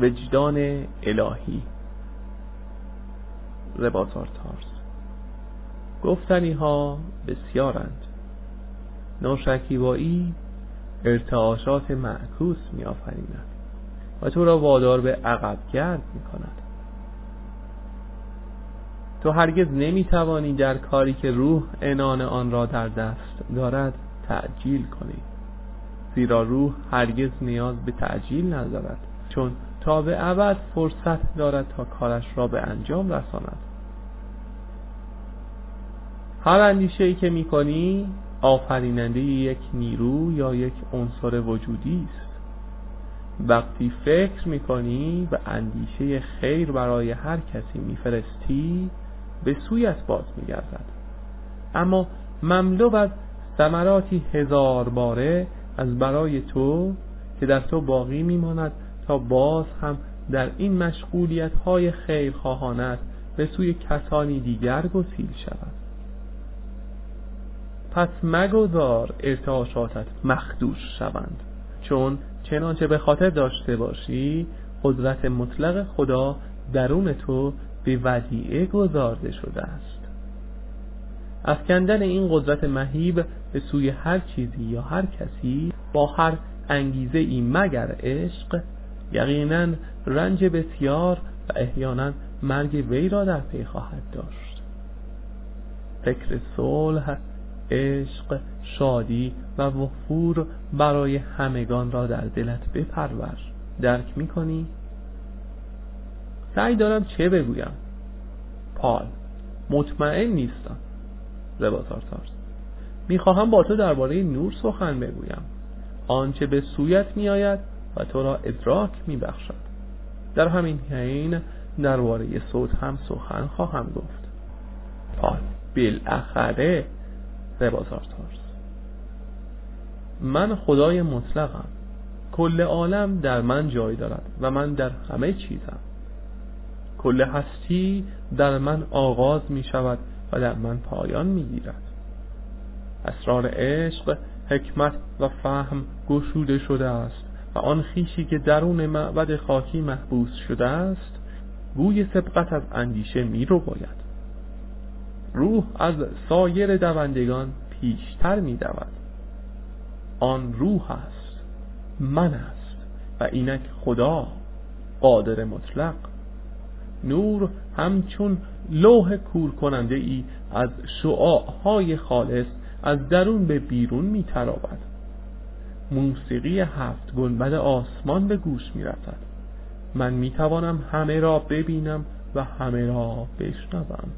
وجدان الهی. رباطار تارس. گفتنی ها بسیارند. ناشکیبایی ارتعاشات معکوس می آفریند و تو را وادار به عقب گرد می کند تو هرگز نمی توانی در کاری که روح انان آن را در دست دارد تعجیل کنی زیرا روح هرگز نیاز به تعجیل ندارد چون تا به ابد فرصت دارد تا کارش را به انجام رساند. هر اندیشه ای که می کنی آفریننده یک نیرو یا یک عنصر وجودی است. وقتی فکر می کنی و اندیشه خیر برای هر کسی میفرستی به سویت باز میگردد. اما مملو از ثمراتی هزار باره از برای تو که در تو باقی میماند تا باز هم در این مشغولیت های خیرخواهانت به سوی کسانی دیگر گسیل شود. پس مگذار ارتعاشاتت مخدوش شوند. چون چنانچه به خاطر داشته باشی قدرت مطلق خدا درون تو به ودیعه گذارده شده است. افکندن این قدرت مهیب به سوی هر چیزی یا هر کسی با هر انگیزه ای مگر عشق یقینا رنج بسیار و احیانا مرگ وی را در پی خواهد داشت. فکر صلح عشق شادی و وفور برای همگان را در دلت بپرور. درک می‌کنی؟ سعی دارم چه بگویم؟ پال مطمئن نیستم. رباطار تارس می‌خواهم با تو درباره نور سخن بگویم. آنچه به سویت میآید و تو را ادراک میبخشد. در همین حین درباره صوت هم سخن خواهم گفت. پال بالاخره رباطار تارس. من خدای مطلقم. کل عالم در من جای دارد و من در همه چیزم. کل هستی در من آغاز می شود و در من پایان می گیرد اسرار عشق حکمت و فهم گشوده شده است. و آن خیشی که درون معبد خاکی محبوس شده است گوی سبقت از اندیشه می رو باید روح از سایر دوندگان پیشتر می دود آن روح است من است و اینک خدا قادر مطلق. نور همچون لوح کور کننده ای از شعاعهای خالص از درون به بیرون می ترابد موسیقی هفت گنبد آسمان به گوش می رسد من می توانم همه را ببینم و همه را بشنوم.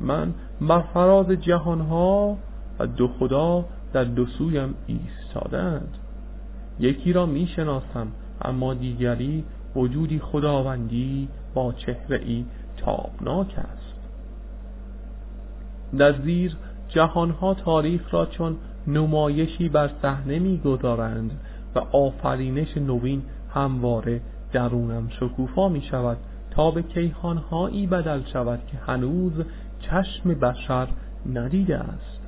من بر فراز جهانها و دو خدا در دو سویم ایستادند یکی را می شناسم اما دیگری وجودی خداوندی با چهره ای تابناک است. در زیر جهانها تاریخ را چون نمایشی بر صحنه می‌گذارند و آفرینش نوین همواره درونم شکوفا می شود تا به کیهانهایی بدل شود که هنوز چشم بشر ندیده است.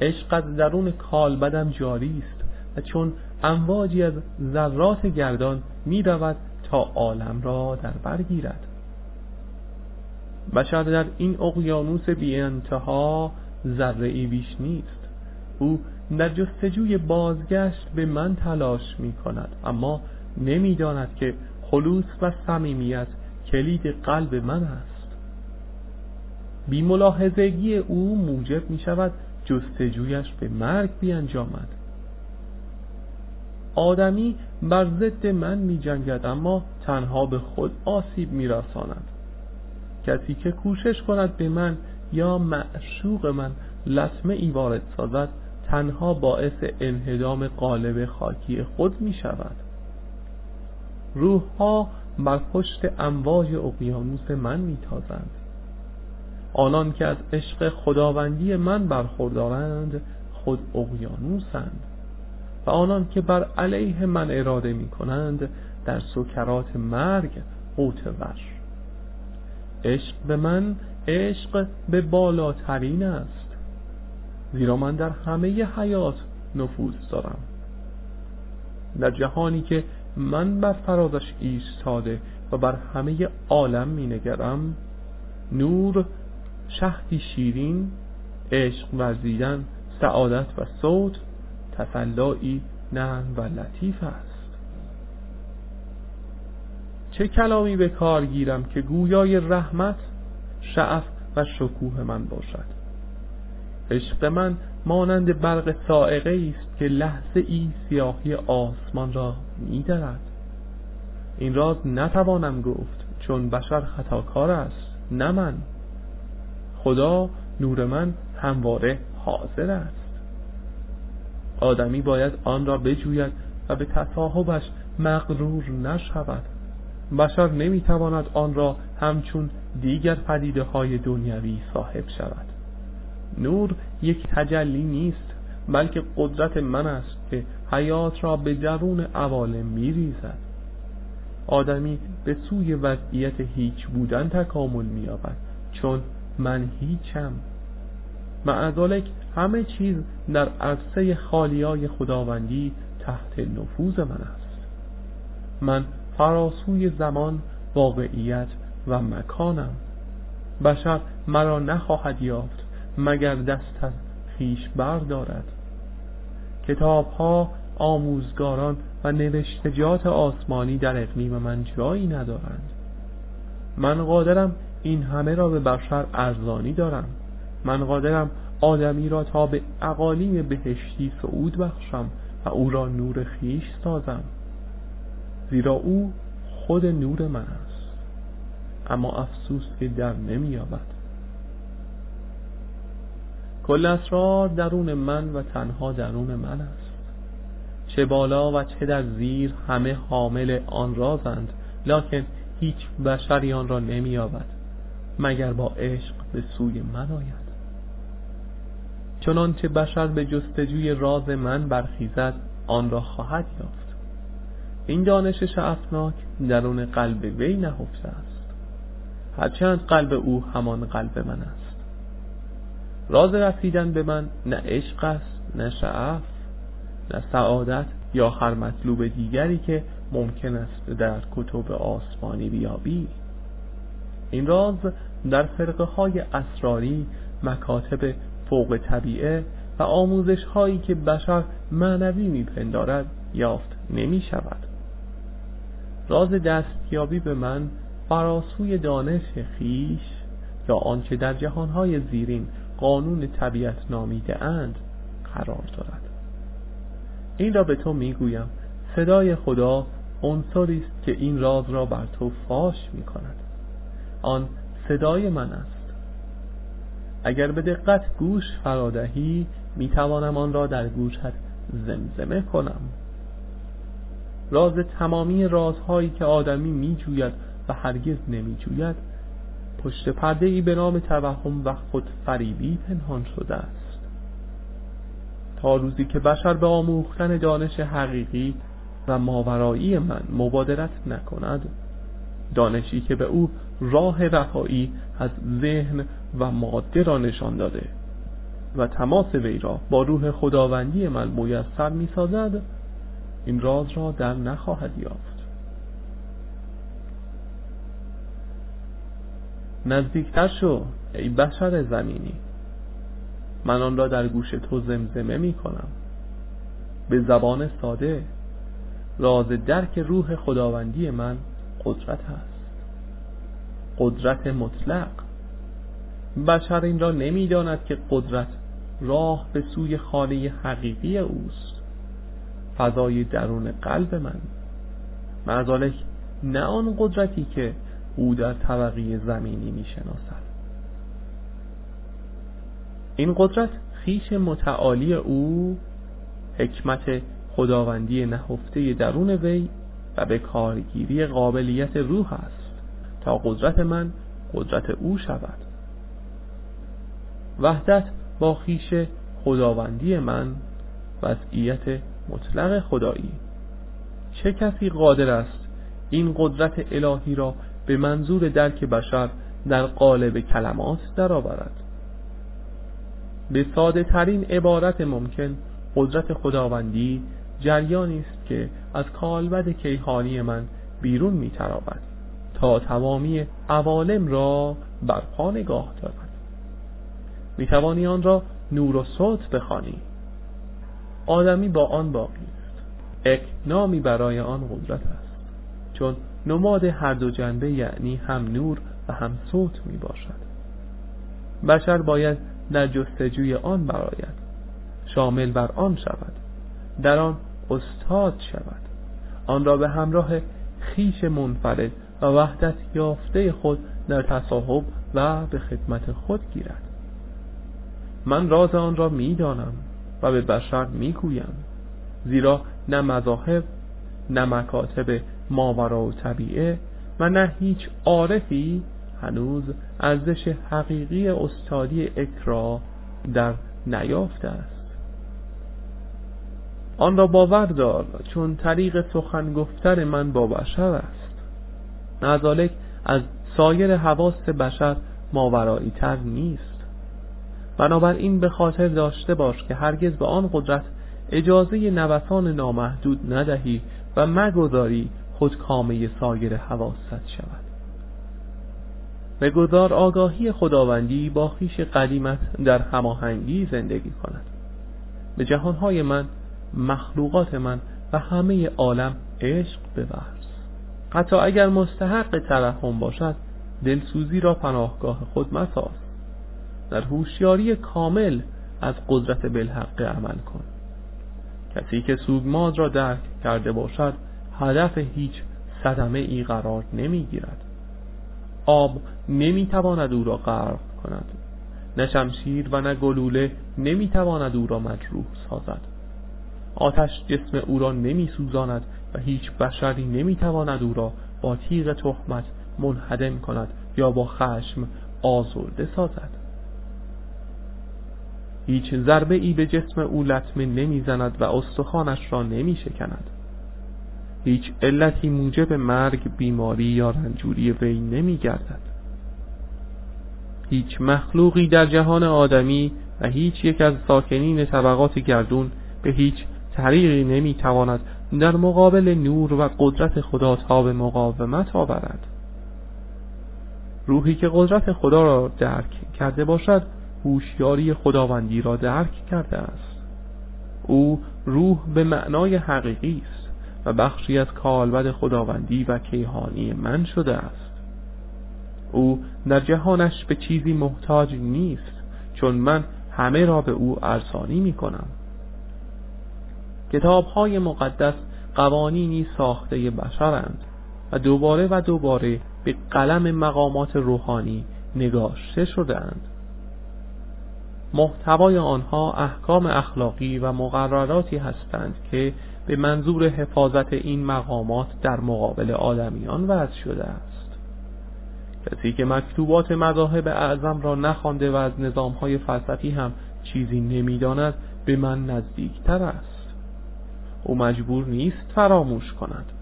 عشق از درون کالبدم جاری است و چون امواجی از ذرات گردان می رود تا عالم را در بر گیرد. بشر در این اقیانوس بی انتها ذره ای بیش نیست. او در جستجوی بازگشت به من تلاش می کند اما نمی‌داند که خلوص و صمیمیت کلید قلب من است. بی ملاحظگی او موجب می شود جستجویش به مرگ بیانجامد. آدمی بر ضد من می جنگد اما تنها به خود آسیب می رساند کسی که کوشش کند به من یا معشوق من لطمه ای وارد سازد تنها باعث انهدام قالب خاکی خود می شود روح ها بر پشت امواج اقیانوس من می تازند آنان که از عشق خداوندی من برخوردارند خود اقیانوسند. و آنان که بر علیه من اراده می کنند در سکرات مرگ قوتور عشق به من عشق به بالاترین است. زیرا من در همه حیات نفوذ دارم. در جهانی که من بر فرازش ایستاده و بر همه عالم می نگرم نور شهدی شیرین عشق ورزیدن سعادت و صوت تسلایی نرم و لطیف است. چه کلامی به کار گیرم که گویای رحمت شعف و شکوه من باشد؟ عشق من مانند برق سائقه است که لحظه ای سیاهی آسمان را میدرد. این راز نتوانم گفت چون بشر خطاکار است نه من. خدا نور من همواره حاضر است. آدمی باید آن را بجوید و به تصاحبش مغرور نشود. بشر نمی‌تواند آن را همچون دیگر پدیده های دنیوی صاحب شود. نور یک تجلی نیست بلکه قدرت من است که حیات را به درون عوالم میریزد. آدمی به سوی وضعیت هیچ بودن تکامل مییابد چون من هیچم. معذالک همه چیز در عرصه خالیای خداوندی تحت نفوذ من است. من فراسوی زمان واقعیت و مکانم. بشر مرا نخواهد یافت. مگر دست از خیش بردارد؟ کتاب ها آموزگاران و نوشتجات آسمانی در اقلیم من جایی ندارند. من قادرم این همه را به بشر ارزانی دارم. من قادرم آدمی را تا به اقالیم بهشتی صعود بخشم و او را نور خیش سازم. زیرا او خود نور من است. اما افسوس که در نمییابد. کل اسرار درون من و تنها درون من است. چه بالا و چه در زیر همه حامل آن رازند لکن هیچ بشری آن را نمییابد مگر با عشق به سوی من آید. چنانچه بشر به جستجوی راز من برخیزد آن را خواهد یافت. این دانش شعفناک درون قلب وی نهفته است. هرچند قلب او همان قلب من است. راز رسیدن به من نه عشق است نه شعف نه سعادت یا هر مطلوب دیگری که ممکن است در کتب آسمانی بیابی. این راز در فرقه های اسراری مکاتب فوق طبیعه و آموزش هایی که بشر معنوی میپندارد یافت نمی شود راز دستیابی به من فراسوی دانش خیش یا آنچه در جهانهای زیرین قانون طبیعت نامیده اند قرار دارد. این را به تو می‌گویم. صدای خدا عنصری است که این راز را بر تو فاش می کند آن صدای من است. اگر به دقت گوش فرادهی می توانم آن را در گوشت زمزمه کنم. راز تمامی رازهایی که آدمی می جوید و هرگز نمی جوید پشت پرده ای به نام توهم و خود فریبی پنهان شده است. تا روزی که بشر به آموختن دانش حقیقی و ماورایی من مبادرت نکند دانشی که به او راه رهایی از ذهن و ماده را نشان داده و تماس وی را با روح خداوندی من میسر می‌سازد این راز را در نخواهد یافت. نزدیکتر شو ای بشر زمینی. من آن را در گوش تو زمزمه می کنم. به زبان ساده راز درک روح خداوندی من قدرت هست. قدرت مطلق. بشر این را نمی‌داند که قدرت راه به سوی خانه حقیقی اوست. فضای درون قلب من. معذالک نه آن قدرتی که او در طبقه زمینی می‌شناسد. این قدرت خیش متعالی او حکمت خداوندی نهفته درون وی و به کارگیری قابلیت روح است. تا قدرت من قدرت او شود. وحدت با خیش خداوندی من وضعیت مطلق خدایی. چه کسی قادر است این قدرت الهی را به منظور درک بشر در قالب کلمات درآورد. به ساده ترین عبارت ممکن قدرت خداوندی جریانی است که از کالبد کیهانی من بیرون میتراود تا تمامی عوالم را بر پا نگاه دارد. می‌توانی آن را نور و صوت بخوانی. آدمی با آن باقی است. اک نامی برای آن قدرت است. چون نماد هر دو جنبه یعنی هم نور و هم صوت می باشد بشر باید در جستجوی آن براید شامل بر آن شود. در آن استاد شود. آن را به همراه خیش منفرد و وحدت یافته خود در تصاحب و به خدمت خود گیرد. من راز آن را می‌دانم و به بشر می‌گویم. زیرا نه مذاهب نه مکاتب ماورا و طبیعه و نه هیچ عارفی هنوز ارزش حقیقی استادی اکرا در نیافته است. آن را باور دار چون طریق سخن گفتن من با بشر است. نزالک از سایر حواس بشر ماورایی تر نیست. بنابراین به خاطر داشته باش که هرگز به آن قدرت اجازه نوسان نامحدود ندهی و مگذاری خود کامه سایر حواست شود. بگذار آگاهی خداوندی با خیش قدیمت در هماهنگی زندگی کند. به جهانهای من مخلوقات من و همه عالم عشق بورز حتی اگر مستحق ترحم باشد دلسوزی را پناهگاه خود مساز در هوشیاری کامل از قدرت بالحق عمل کن. کسی که سوگماد را درک کرده باشد هدف هیچ صدمه ای قرار نمی گیرد آب نمی تواند او را غرق کند. نه شمشیر و نه گلوله نمی تواند او را مجروح سازد. آتش جسم او را نمی سوزاند و هیچ بشری نمی تواند او را با تیغ تهمت منهدم کند یا با خشم آزرده سازد. هیچ ضربه ای به جسم او لطمه نمی‌زند و استخوانش را نمی شکند هیچ علتی موجب مرگ بیماری یا رنجوری وی نمی گردد هیچ مخلوقی در جهان آدمی و هیچ یک از ساکنین طبقات گردون به هیچ طریقی نمی‌تواند در مقابل نور و قدرت خدا تا به مقاومت آورد. روحی که قدرت خدا را درک کرده باشد هوشیاری خداوندی را درک کرده است. او روح به معنای حقیقی است. و بخشی از کالبد خداوندی و کیهانی من شده است. او در جهانش به چیزی محتاج نیست چون من همه را به او ارزانی می کنم. کتاب های مقدس قوانینی ساخته بشرند و دوباره و دوباره به قلم مقامات روحانی نگاشته شدهاند. محتوای آنها احکام اخلاقی و مقرراتی هستند که به منظور حفاظت این مقامات در مقابل آدمیان وضع شده است. کسی که مکتوبات مذاهب اعظم را نخوانده و از نظامهای فلسفی هم چیزی نمی‌داند به من نزدیکتر است. او مجبور نیست فراموش کند.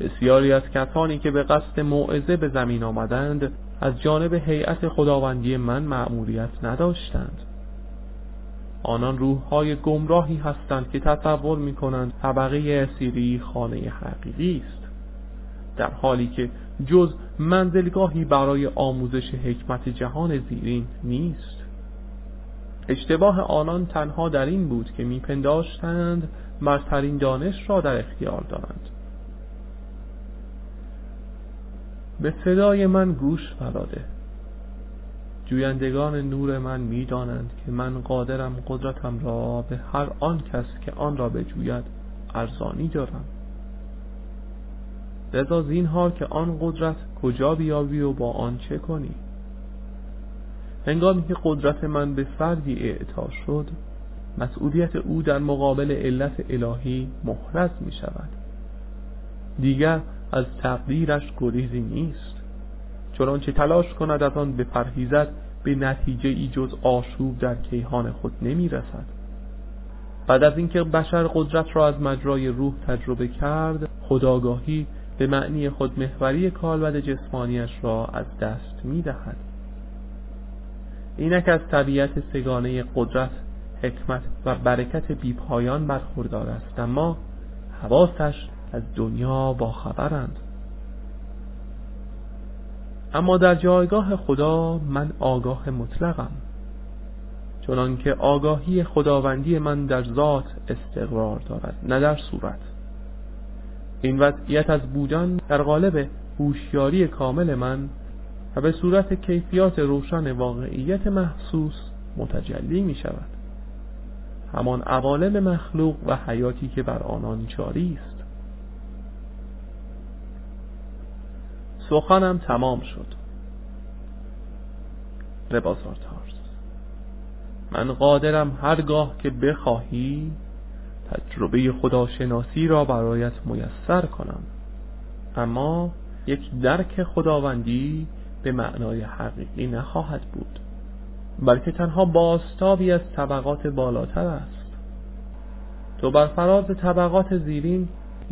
بسیاری از کسانی که به قصد موعظه به زمین آمدند از جانب هیئت خداوندی من مأموریت نداشتند. آنان روحهای گمراهی هستند که تصور می کنند طبقه اسیری خانه حقیقی است. در حالی که جز منزلگاهی برای آموزش حکمت جهان زیرین نیست. اشتباه آنان تنها در این بود که میپنداشتند مرترین دانش را در اختیار دارند. به صدای من گوش فراده جویندگان نور من می‌دانند که من قادرم قدرتم را به هر آن کس که آن را بجوید ارزانی دارم. لذا زینهار که آن قدرت کجا بیابی و با آن چه کنی؟ هنگامی که قدرت من به فردی اعطا شد مسئولیت او در مقابل علت الهی محرز می شود دیگر از تقدیرش گریزی نیست. چنانچه تلاش کند از آن بپرهیزد به نتیجه ای جز آشوب در کیهان خود نمی رسد بعد از اینکه بشر قدرت را از مجرای روح تجربه کرد خداگاهی به معنی خودمحوری کالبد جسمانیش را از دست می دهد اینک از طبیعت سگانه قدرت حکمت و برکت بیپایان برخوردار است اما حواسش از دنیا باخبرند. اما در جایگاه خدا من آگاه مطلقم چنانکه آگاهی خداوندی من در ذات استقرار دارد نه در صورت. این وضعیت از بودن در قالب هوشیاری کامل من و به صورت کیفیات روشن واقعیت محسوس متجلی می شود. همان عوالم مخلوق و حیاتی که بر آنان جاری است. سخنم تمام شد. ربازارتارس من قادرم هرگاه که بخواهی تجربه خداشناسی را برایت میسر کنم. اما یک درک خداوندی به معنای حقیقی نخواهد بود. بلکه تنها باستابی از طبقات بالاتر است. تو بر فراز طبقات زیرین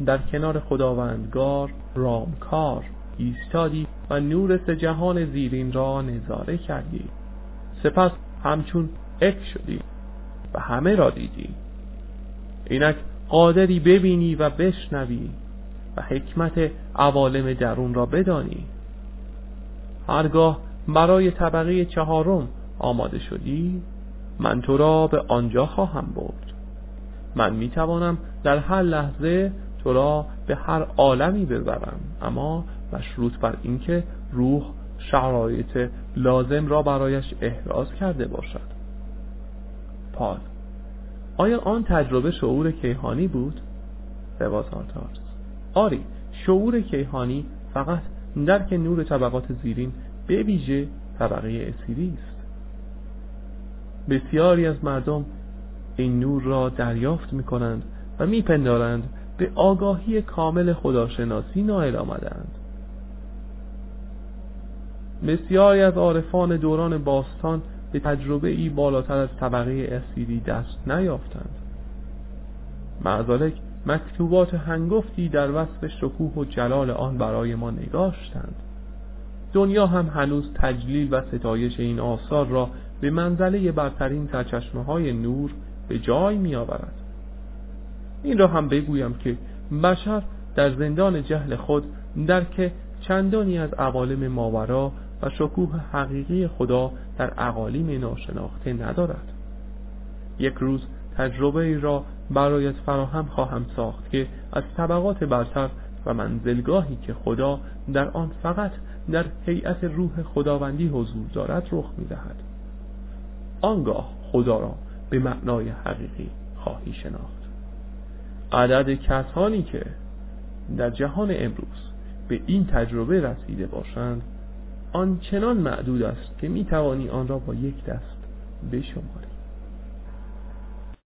در کنار خداوندگار رامکار ایستادی و نور سه جهان زیرین را نظاره کردی. سپس همچون اک شدی و همه را دیدی. اینک قادری ببینی و بشنوی و حکمت عوالم درون را بدانی. هرگاه برای طبقه چهارم آماده شدی من تو را به آنجا خواهم برد. من می توانم در هر لحظه تو را به هر عالمی ببرم اما مشروط بر اینکه روح شرایط لازم را برایش احراز کرده باشد. پال. آیا آن تجربه شعور کیهانی بود؟ رواز آری شعور کیهانی فقط درک نور طبقات زیرین به ویژه طبقه اسیری است. بسیاری از مردم این نور را دریافت می کنند و میپندارند به آگاهی کامل خداشناسی نائل آمدند بسیاری از عارفان دوران باستان به تجربه ای بالاتر از طبقه اسیری دست نیافتند. معذالک مکتوبات هنگفتی در وصف شکوه و جلال آن برای ما نگاشتند. دنیا هم هنوز تجلیل و ستایش این آثار را به منزله برترین سرچشمه های نور به جای می آورد این را هم بگویم که بشر در زندان جهل خود درک چندانی از عوالم ماورا و شکوه حقیقی خدا در اقالیم ناشناخته ندارد. یک روز تجربه را برایت فراهم خواهم ساخت که از طبقات برتر و منزلگاهی که خدا در آن فقط در هیئت روح خداوندی حضور دارد رخ می‌دهد. آنگاه خدا را به معنای حقیقی خواهی شناخت. عدد کسانی که در جهان امروز به این تجربه رسیده باشند آنچنان معدود است که می توانی آن را با یک دست بشماری.